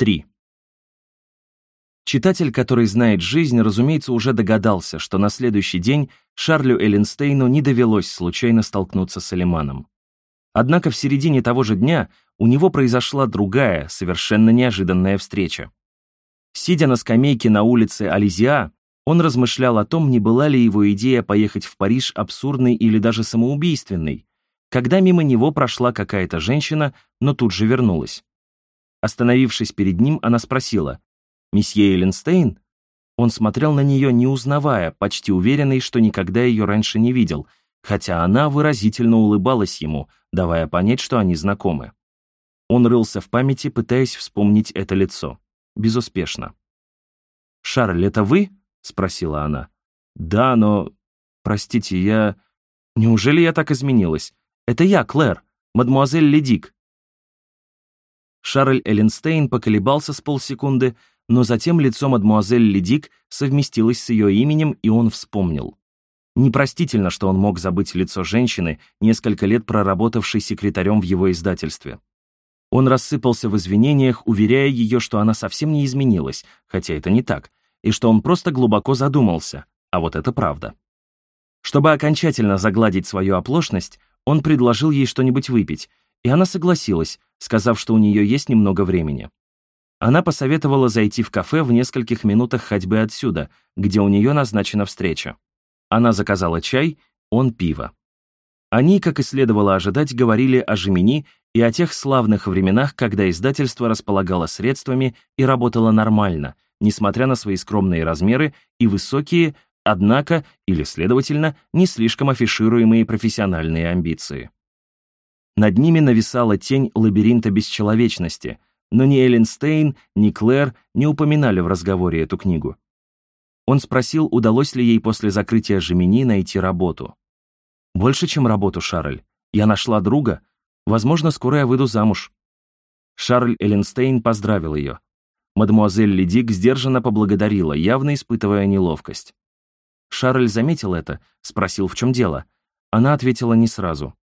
3. Читатель, который знает жизнь, разумеется, уже догадался, что на следующий день Шарлю Эллинстейну не довелось случайно столкнуться с Алиманом. Однако в середине того же дня у него произошла другая, совершенно неожиданная встреча. Сидя на скамейке на улице Ализиа, он размышлял о том, не была ли его идея поехать в Париж абсурдной или даже самоубийственной, когда мимо него прошла какая-то женщина, но тут же вернулась. Остановившись перед ним, она спросила, «Месье Элленстейн?» Он смотрел на нее, не узнавая, почти уверенный, что никогда ее раньше не видел, хотя она выразительно улыбалась ему, давая понять, что они знакомы. Он рылся в памяти, пытаясь вспомнить это лицо. Безуспешно. «Шарль, это вы?» — спросила она. «Да, но... Простите, я... Неужели я так изменилась? Это я, Клэр, мадмуазель Ледик». Шарль Элленстейн поколебался с полсекунды, но затем лицо мадмуазель Ледик совместилось с ее именем, и он вспомнил. Непростительно, что он мог забыть лицо женщины, несколько лет проработавшей секретарем в его издательстве. Он рассыпался в извинениях, уверяя ее, что она совсем не изменилась, хотя это не так, и что он просто глубоко задумался, а вот это правда. Чтобы окончательно загладить свою оплошность, он предложил ей что-нибудь выпить, и она согласилась, сказав, что у нее есть немного времени. Она посоветовала зайти в кафе в нескольких минутах ходьбы отсюда, где у нее назначена встреча. Она заказала чай, он пиво. Они, как и следовало ожидать, говорили о Жемини и о тех славных временах, когда издательство располагало средствами и работало нормально, несмотря на свои скромные размеры и высокие, однако, или, следовательно, не слишком афишируемые профессиональные амбиции. Над ними нависала тень лабиринта бесчеловечности, но ни Эллен ни Клэр не упоминали в разговоре эту книгу. Он спросил, удалось ли ей после закрытия Жемини найти работу. Больше, чем работу, Шарль. Я нашла друга. Возможно, скоро я выйду замуж. Шарль Элленстейн поздравил ее. Мадемуазель Ледик сдержанно поблагодарила, явно испытывая неловкость. Шарль заметил это, спросил, в чем дело. Она ответила не сразу.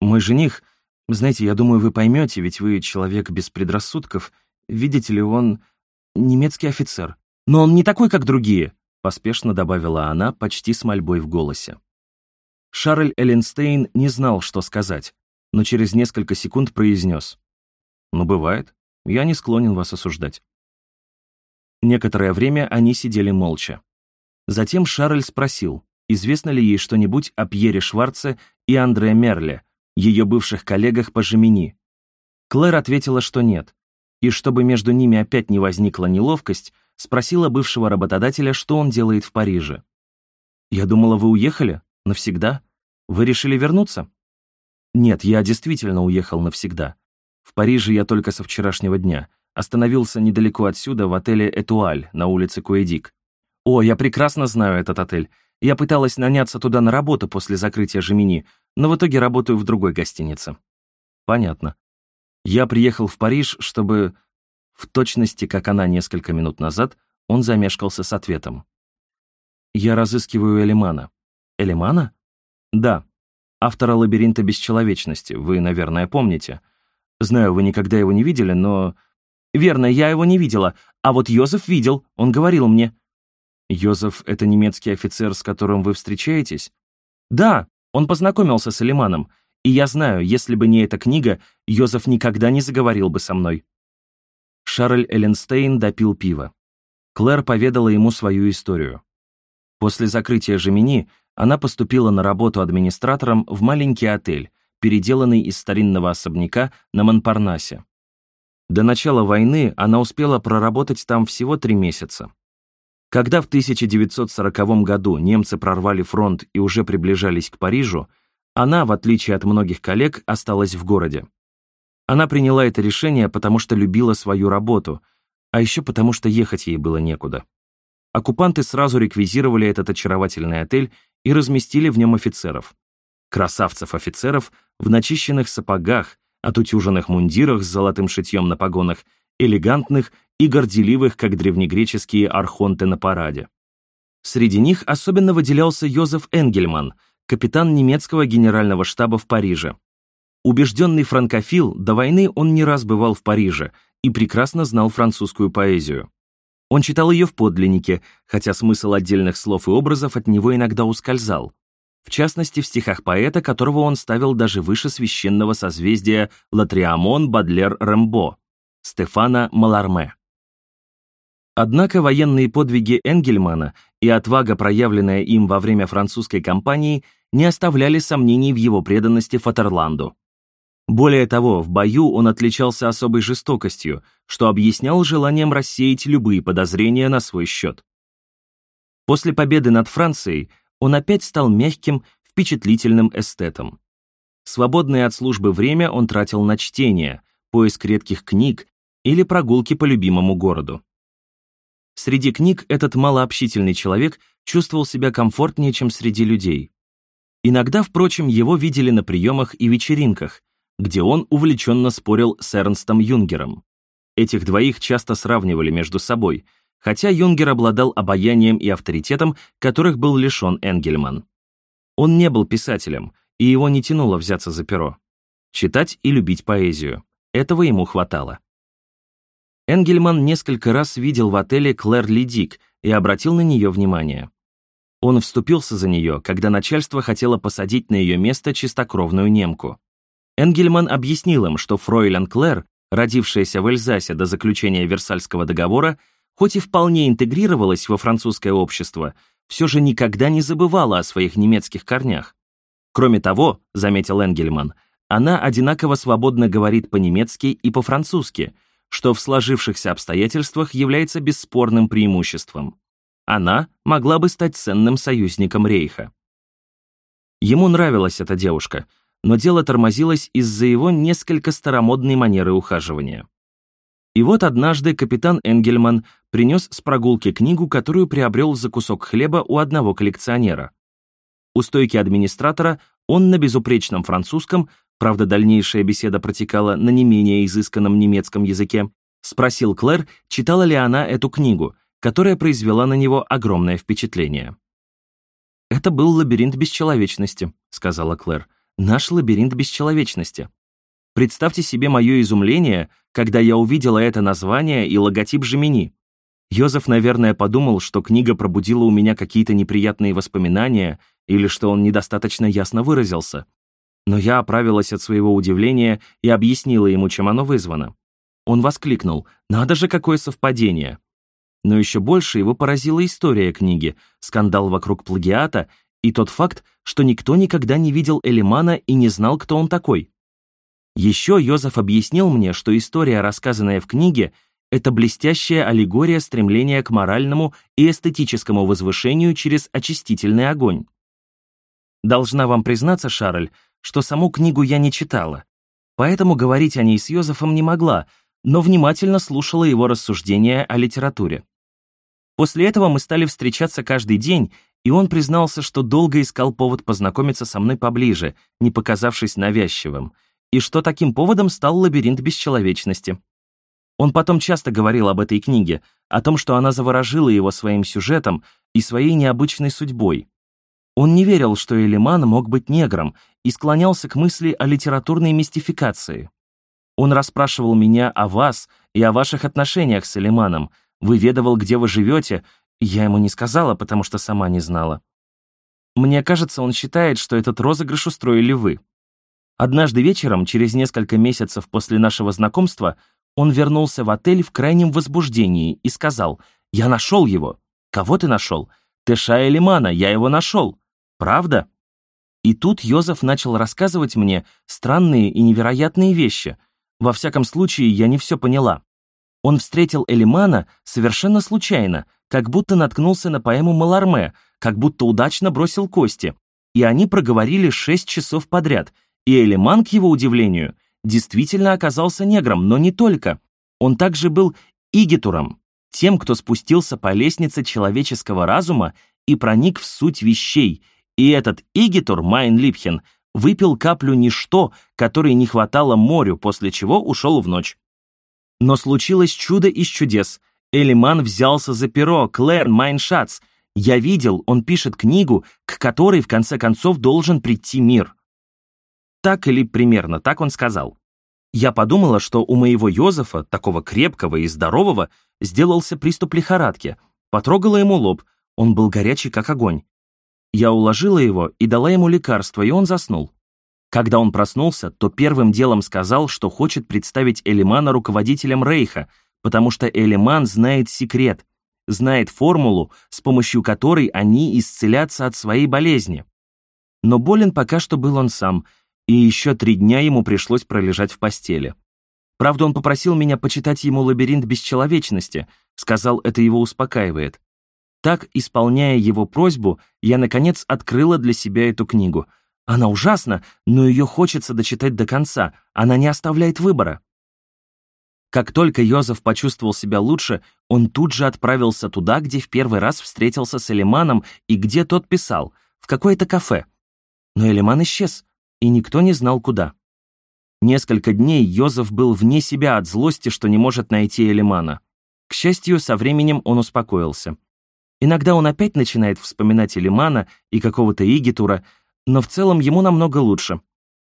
«Мой жених, знаете, я думаю, вы поймете, ведь вы человек без предрассудков. Видите ли, он немецкий офицер. Но он не такой, как другие», поспешно добавила она, почти с мольбой в голосе. Шарль Элленстейн не знал, что сказать, но через несколько секунд произнес. «Ну, бывает. Я не склонен вас осуждать». Некоторое время они сидели молча. Затем Шарль спросил, известно ли ей что-нибудь о Пьере Шварце и Андре Мерле, ее бывших коллегах по Жемини. Клэр ответила, что нет, и чтобы между ними опять не возникла неловкость, спросила бывшего работодателя, что он делает в Париже. «Я думала, вы уехали?» Навсегда? Вы решили вернуться? Нет, я действительно уехал навсегда. В Париже я только со вчерашнего дня. Остановился недалеко отсюда, в отеле «Этуаль» на улице Куэдик. О, я прекрасно знаю этот отель. Я пыталась наняться туда на работу после закрытия Жемини, но в итоге работаю в другой гостинице. Понятно. Я приехал в Париж, чтобы... В точности, как она несколько минут назад, он замешкался с ответом. Я разыскиваю Элимана. Элимана? Да. Автора «Лабиринта бесчеловечности», вы, наверное, помните. Знаю, вы никогда его не видели, но... Верно, я его не видела, а вот Йозеф видел, он говорил мне. Йозеф — это немецкий офицер, с которым вы встречаетесь? Да, он познакомился с Элиманом, и я знаю, если бы не эта книга, Йозеф никогда не заговорил бы со мной. Шарль Элленстейн допил пиво. Клэр поведала ему свою историю. После закрытия Жемини она поступила на работу администратором в маленький отель, переделанный из старинного особняка на Монпарнасе. До начала войны она успела проработать там всего три месяца. Когда в 1940 году немцы прорвали фронт и уже приближались к Парижу, она, в отличие от многих коллег, осталась в городе. Она приняла это решение, потому что любила свою работу, а еще потому что ехать ей было некуда. Оккупанты сразу реквизировали этот очаровательный отель и разместили в нем офицеров. Красавцев-офицеров в начищенных сапогах, отутюженных мундирах с золотым шитьем на погонах, элегантных и горделивых, как древнегреческие архонты на параде. Среди них особенно выделялся Йозеф Энгельман, капитан немецкого генерального штаба в Париже. Убежденный франкофил, до войны он не раз бывал в Париже и прекрасно знал французскую поэзию. Он читал ее в подлиннике, хотя смысл отдельных слов и образов от него иногда ускользал. В частности, в стихах поэта, которого он ставил даже выше священного созвездия Латриамон Бадлер Рембо, Стефана Маларме. Однако военные подвиги Энгельмана и отвага, проявленная им во время французской кампании, не оставляли сомнений в его преданности Фатерланду. Более того, в бою он отличался особой жестокостью, что объяснял желанием рассеять любые подозрения на свой счет. После победы над Францией он опять стал мягким, впечатлительным эстетом. Свободное от службы время он тратил на чтение, поиск редких книг или прогулки по любимому городу. Среди книг этот малообщительный человек чувствовал себя комфортнее, чем среди людей. Иногда, впрочем, его видели на приемах и вечеринках, где он увлеченно спорил с Эрнстом Юнгером. Этих двоих часто сравнивали между собой, хотя Юнгер обладал обаянием и авторитетом, которых был лишен Энгельман. Он не был писателем, и его не тянуло взяться за перо. Читать и любить поэзию. Этого ему хватало. Энгельман несколько раз видел в отеле Клэр Лидик и обратил на нее внимание. Он вступился за нее, когда начальство хотело посадить на ее место чистокровную немку. Энгельман объяснил им, что фройлен Клэр, родившаяся в Эльзасе до заключения Версальского договора, хоть и вполне интегрировалась во французское общество, все же никогда не забывала о своих немецких корнях. Кроме того, заметил Энгельман, она одинаково свободно говорит по-немецки и по-французски, что в сложившихся обстоятельствах является бесспорным преимуществом. Она могла бы стать ценным союзником Рейха. Ему нравилась эта девушка — но дело тормозилось из-за его несколько старомодной манеры ухаживания. И вот однажды капитан Энгельман принес с прогулки книгу, которую приобрел за кусок хлеба у одного коллекционера. У стойки администратора он на безупречном французском, правда дальнейшая беседа протекала на не менее изысканном немецком языке, спросил Клэр, читала ли она эту книгу, которая произвела на него огромное впечатление. «Это был лабиринт бесчеловечности», — сказала Клэр. Наш лабиринт бесчеловечности. Представьте себе мое изумление, когда я увидела это название и логотип Жемини. Йозеф, наверное, подумал, что книга пробудила у меня какие-то неприятные воспоминания или что он недостаточно ясно выразился. Но я оправилась от своего удивления и объяснила ему, чем оно вызвано. Он воскликнул «Надо же, какое совпадение!» Но еще больше его поразила история книги, скандал вокруг плагиата и тот факт, что никто никогда не видел Элимана и не знал, кто он такой. Еще Йозеф объяснил мне, что история, рассказанная в книге, это блестящая аллегория стремления к моральному и эстетическому возвышению через очистительный огонь. Должна вам признаться, Шарль, что саму книгу я не читала, поэтому говорить о ней с Йозефом не могла, но внимательно слушала его рассуждения о литературе. После этого мы стали встречаться каждый день и он признался, что долго искал повод познакомиться со мной поближе, не показавшись навязчивым, и что таким поводом стал лабиринт бесчеловечности. Он потом часто говорил об этой книге, о том, что она заворожила его своим сюжетом и своей необычной судьбой. Он не верил, что Элиман мог быть негром, и склонялся к мысли о литературной мистификации. Он расспрашивал меня о вас и о ваших отношениях с Элиманом, выведывал, где вы живете, я ему не сказала, потому что сама не знала. Мне кажется, он считает, что этот розыгрыш устроили вы. Однажды вечером, через несколько месяцев после нашего знакомства, он вернулся в отель в крайнем возбуждении и сказал, «Я нашел его». «Кого ты нашел?» «Тэша Элимана, я его нашел». «Правда?» И тут Йозеф начал рассказывать мне странные и невероятные вещи. Во всяком случае, я не все поняла. Он встретил Элимана совершенно случайно, как будто наткнулся на поэму Маларме, как будто удачно бросил кости. И они проговорили шесть часов подряд, и Элиман, к его удивлению, действительно оказался негром, но не только. Он также был игитуром, тем, кто спустился по лестнице человеческого разума и проник в суть вещей, и этот игитур, Майн Липхен, выпил каплю ничто, которой не хватало морю, после чего ушел в ночь. Но случилось чудо из чудес. Элиман взялся за перо, Клэр Майншац. Я видел, он пишет книгу, к которой в конце концов должен прийти мир. Так или примерно так он сказал. Я подумала, что у моего Йозефа, такого крепкого и здорового, сделался приступ лихорадки. Потрогала ему лоб, он был горячий, как огонь. Я уложила его и дала ему лекарство, и он заснул. Когда он проснулся, то первым делом сказал, что хочет представить Элимана руководителем Рейха, потому что Элиман знает секрет, знает формулу, с помощью которой они исцелятся от своей болезни. Но болен пока что был он сам, и еще три дня ему пришлось пролежать в постели. Правда, он попросил меня почитать ему «Лабиринт бесчеловечности», сказал, это его успокаивает. Так, исполняя его просьбу, я, наконец, открыла для себя эту книгу. Она ужасна, но ее хочется дочитать до конца, она не оставляет выбора. Как только Йозеф почувствовал себя лучше, он тут же отправился туда, где в первый раз встретился с Элиманом и где тот писал, в какое-то кафе. Но Элиман исчез, и никто не знал, куда. Несколько дней Йозеф был вне себя от злости, что не может найти Элимана. К счастью, со временем он успокоился. Иногда он опять начинает вспоминать Элимана и какого-то Игитура, но в целом ему намного лучше.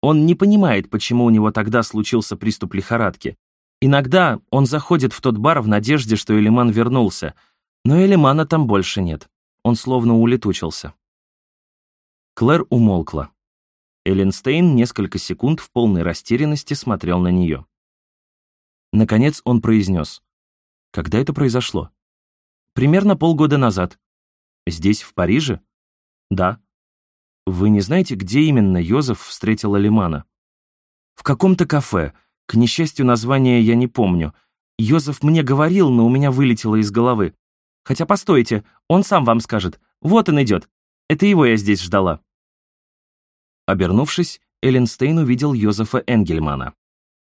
Он не понимает, почему у него тогда случился приступ лихорадки. Иногда он заходит в тот бар в надежде, что Элиман вернулся, но Элимана там больше нет. Он словно улетучился. Клэр умолкла. Элленстейн несколько секунд в полной растерянности смотрел на нее. Наконец он произнес. «Когда это произошло?» Примерно полгода назад. Здесь, в Париже? Да. Вы не знаете, где именно Йозеф встретил Алимана? В каком-то кафе. К несчастью, название я не помню. Йозеф мне говорил, но у меня вылетело из головы. Хотя постойте, он сам вам скажет. Вот он идет. Это его я здесь ждала. Обернувшись, Элленстейн увидел Йозефа Энгельмана.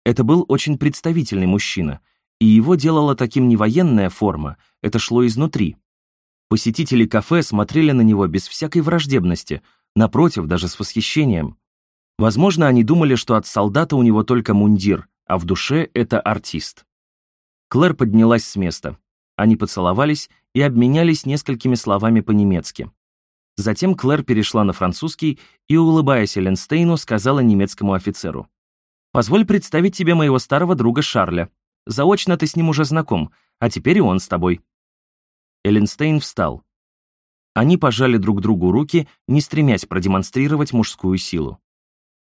Это был очень представительный мужчина — и его делала таким не военная форма, это шло изнутри. Посетители кафе смотрели на него без всякой враждебности, напротив, даже с восхищением. Возможно, они думали, что от солдата у него только мундир, а в душе это артист. Клэр поднялась с места. Они поцеловались и обменялись несколькими словами по-немецки. Затем Клэр перешла на французский и, улыбаясь Эленстейну, сказала немецкому офицеру. «Позволь представить тебе моего старого друга Шарля. Заочно ты с ним уже знаком, а теперь и он с тобой». Элленстейн встал. Они пожали друг другу руки, не стремясь продемонстрировать мужскую силу.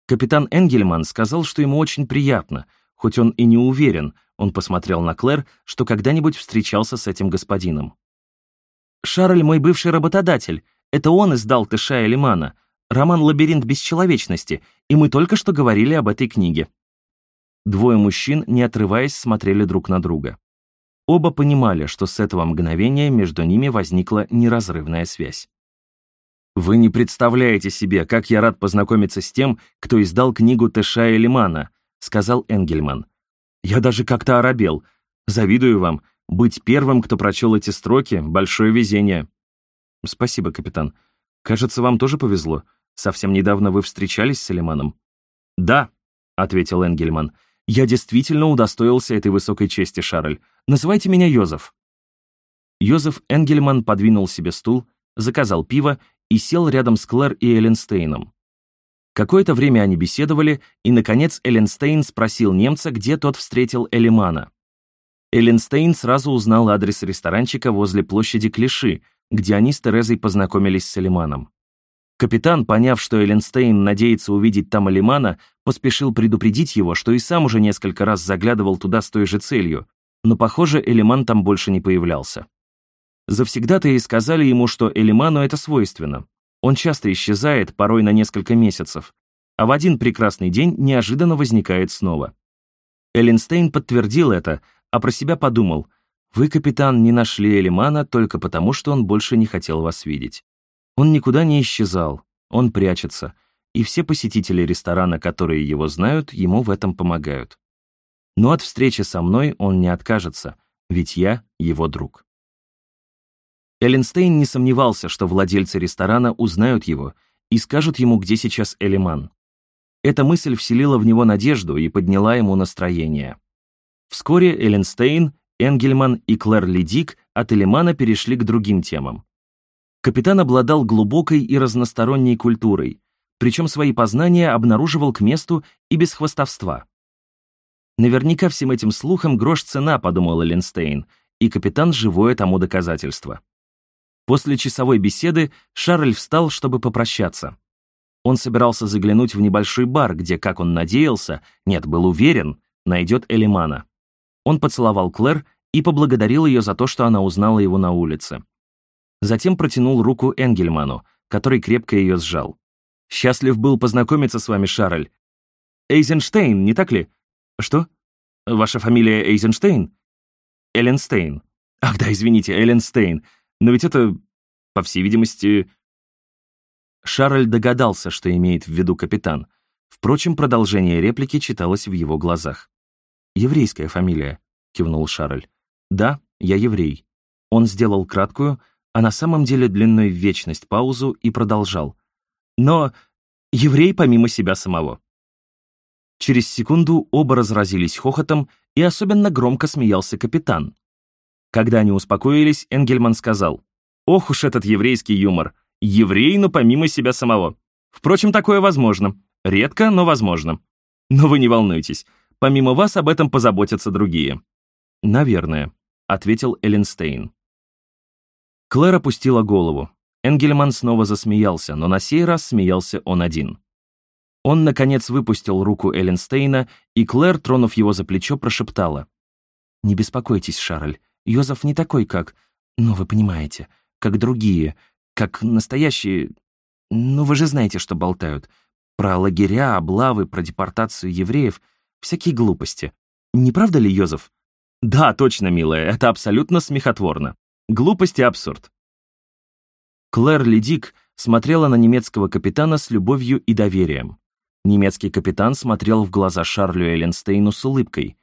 Капитан Энгельман сказал, что ему очень приятно, хоть он и не уверен, он посмотрел на Клэр, что когда-нибудь встречался с этим господином. «Шарль мой бывший работодатель. Это он издал Тыша и Лимана, роман «Лабиринт бесчеловечности», и мы только что говорили об этой книге». Двое мужчин, не отрываясь, смотрели друг на друга. Оба понимали, что с этого мгновения между ними возникла неразрывная связь. «Вы не представляете себе, как я рад познакомиться с тем, кто издал книгу Тэша и Лимана», — сказал Энгельман. «Я даже как-то оробел. Завидую вам. Быть первым, кто прочел эти строки — большое везение». «Спасибо, капитан. Кажется, вам тоже повезло. Совсем недавно вы встречались с Лиманом». «Да», — ответил Энгельман. Я действительно удостоился этой высокой чести, Шарль. Называйте меня Йозеф». Йозеф Энгельман подвинул себе стул, заказал пиво и сел рядом с Клэр и Элленстейном. Какое-то время они беседовали, и, наконец, Элленстейн спросил немца, где тот встретил Элимана. Элленстейн сразу узнал адрес ресторанчика возле площади Клиши, где они с Терезой познакомились с Элиманом. Капитан, поняв, что Эленстейн надеется увидеть там Алимана, поспешил предупредить его, что и сам уже несколько раз заглядывал туда с той же целью, но, похоже, Элиман там больше не появлялся. Завсегда-то и сказали ему, что Элиману это свойственно. Он часто исчезает, порой на несколько месяцев, а в один прекрасный день неожиданно возникает снова. Эленстейн подтвердил это, а про себя подумал, «Вы, капитан, не нашли Элимана только потому, что он больше не хотел вас видеть». Он никуда не исчезал, он прячется, и все посетители ресторана, которые его знают, ему в этом помогают. Но от встречи со мной он не откажется, ведь я его друг. Элленстейн не сомневался, что владельцы ресторана узнают его и скажут ему, где сейчас Элиман. Эта мысль вселила в него надежду и подняла ему настроение. Вскоре Элленстейн, Энгельман и Клэр Ледик от Элимана перешли к другим темам. Капитан обладал глубокой и разносторонней культурой, причем свои познания обнаруживал к месту и без хвастовства. Наверняка всем этим слухам грош цена, подумал Эленстейн, и капитан живое тому доказательство. После часовой беседы Шарль встал, чтобы попрощаться. Он собирался заглянуть в небольшой бар, где, как он надеялся, нет, был уверен, найдет Элимана. Он поцеловал Клэр и поблагодарил ее за то, что она узнала его на улице. Затем протянул руку Энгельману, который крепко ее сжал. «Счастлив был познакомиться с вами, Шарль. Эйзенштейн, не так ли?» «Что? Ваша фамилия Эйзенштейн?» «Элленстейн». «Ах да, извините, Элленстейн. Но ведь это, по всей видимости...» Шарль догадался, что имеет в виду капитан. Впрочем, продолжение реплики читалось в его глазах. «Еврейская фамилия», — кивнул Шарль. «Да, я еврей». Он сделал краткую, а на самом деле длинной в вечность паузу и продолжал. «Но еврей помимо себя самого». Через секунду оба разразились хохотом, и особенно громко смеялся капитан. Когда они успокоились, Энгельман сказал, «Ох уж этот еврейский юмор! Еврей, но помимо себя самого. Впрочем, такое возможно. Редко, но возможно. Но вы не волнуйтесь, помимо вас об этом позаботятся другие». «Наверное», — ответил Элленстейн. Клэр опустила голову. Энгельман снова засмеялся, но на сей раз смеялся он один. Он, наконец, выпустил руку Элленстейна, и Клэр, тронув его за плечо, прошептала. «Не беспокойтесь, Шарль, Йозеф не такой, как... Ну, вы понимаете, как другие, как настоящие... Ну, вы же знаете, что болтают. Про лагеря, облавы, про депортацию евреев, всякие глупости. Не правда ли, Йозеф?» «Да, точно, милая, это абсолютно смехотворно. Глупость и абсурд». Клэр Ледик смотрела на немецкого капитана с любовью и доверием. Немецкий капитан смотрел в глаза Шарлю Элленстейну с улыбкой.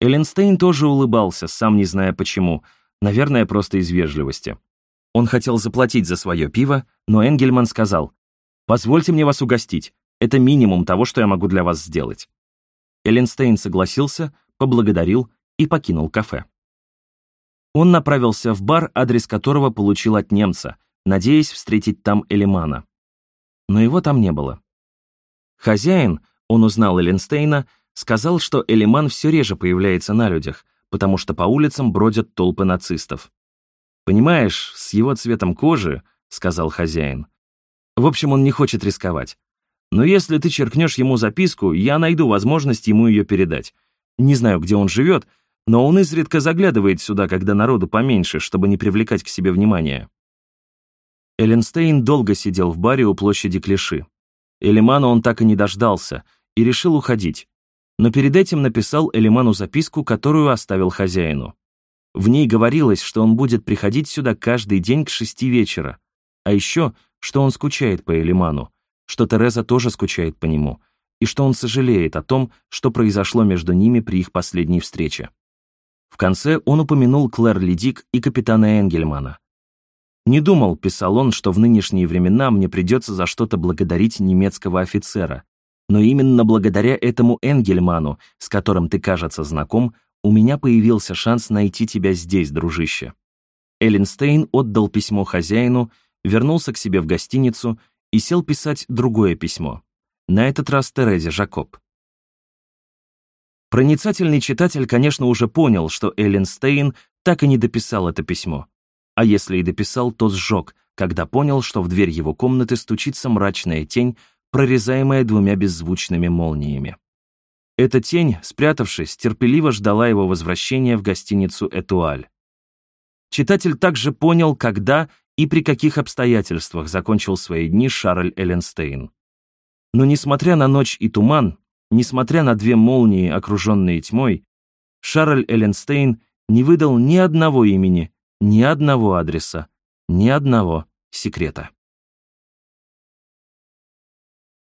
Элленстейн тоже улыбался, сам не зная почему, наверное, просто из вежливости. Он хотел заплатить за свое пиво, но Энгельман сказал, «Позвольте мне вас угостить, это минимум того, что я могу для вас сделать». Элленстейн согласился, поблагодарил и покинул кафе. Он направился в бар, адрес которого получил от немца, надеясь встретить там Элимана. Но его там не было. Хозяин, он узнал Эленстейна, сказал, что Элиман все реже появляется на людях, потому что по улицам бродят толпы нацистов. «Понимаешь, с его цветом кожи», — сказал хозяин. «В общем, он не хочет рисковать. Но если ты черкнешь ему записку, я найду возможность ему ее передать. Не знаю, где он живет, но он изредка заглядывает сюда, когда народу поменьше, чтобы не привлекать к себе внимания». Эленстейн долго сидел в баре у площади Клиши. Элимана он так и не дождался и решил уходить. Но перед этим написал Элиману записку, которую оставил хозяину. В ней говорилось, что он будет приходить сюда каждый день к шести вечера. А еще, что он скучает по Элиману, что Тереза тоже скучает по нему, и что он сожалеет о том, что произошло между ними при их последней встрече. В конце он упомянул Клэр Ледик и капитана Энгельмана. Не думал, писал он, что в нынешние времена мне придется за что-то благодарить немецкого офицера. Но именно благодаря этому Энгельману, с которым ты, кажется, знаком, у меня появился шанс найти тебя здесь, дружище. Элленстейн отдал письмо хозяину, вернулся к себе в гостиницу и сел писать другое письмо. На этот раз Терезе Жакоб. Проницательный читатель, конечно, уже понял, что Элленстейн так и не дописал это письмо. А если и дописал, то сжег, когда понял, что в дверь его комнаты стучится мрачная тень, прорезаемая двумя беззвучными молниями. Эта тень, спрятавшись, терпеливо ждала его возвращения в гостиницу «Этуаль». Читатель также понял, когда и при каких обстоятельствах закончил свои дни Шарль Элленстейн. Но несмотря на ночь и туман, несмотря на две молнии, окруженные тьмой, Шарль Элленстейн не выдал ни одного имени, ни одного адреса, ни одного секрета.